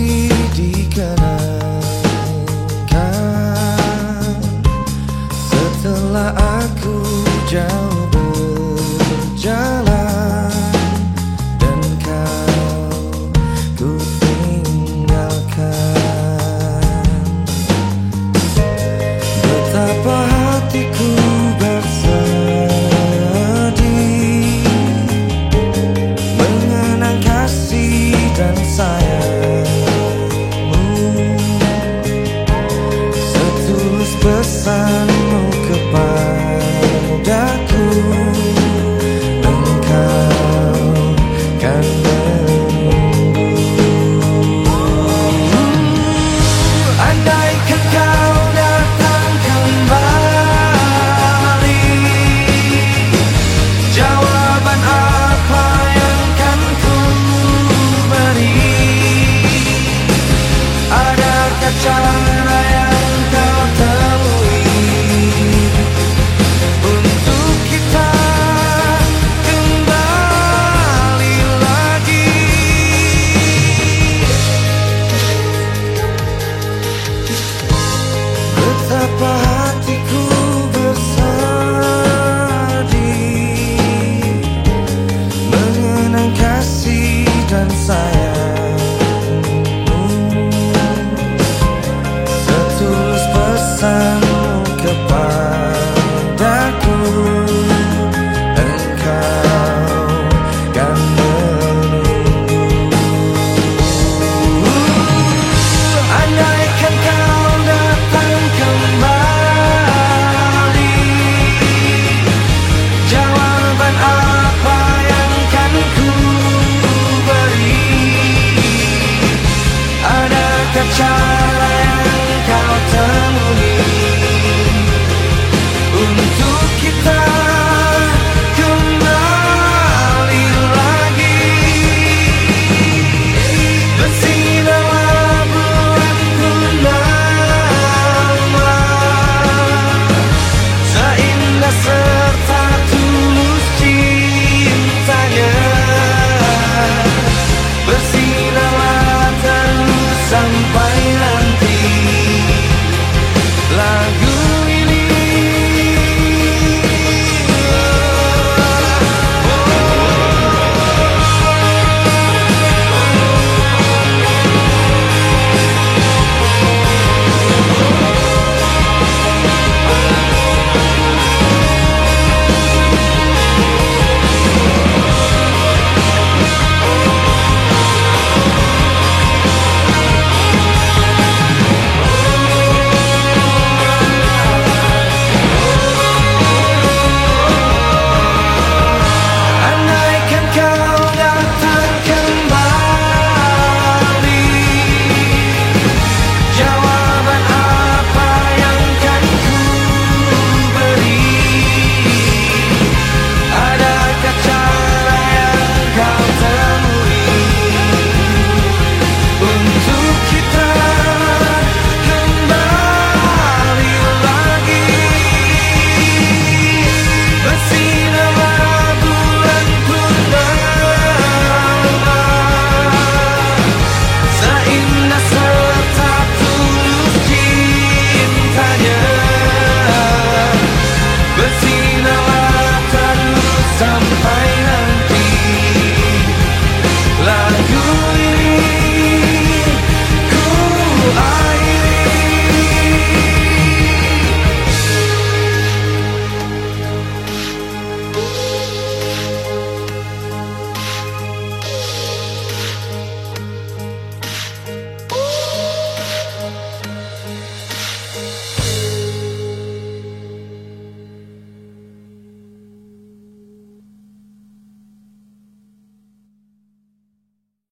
pendidikan kepadaku perasaanmu kepadaku. Engkau kan menunggu. Andaikan kau datang kembali Jawaban apa yang kan ku beri? Adakah cara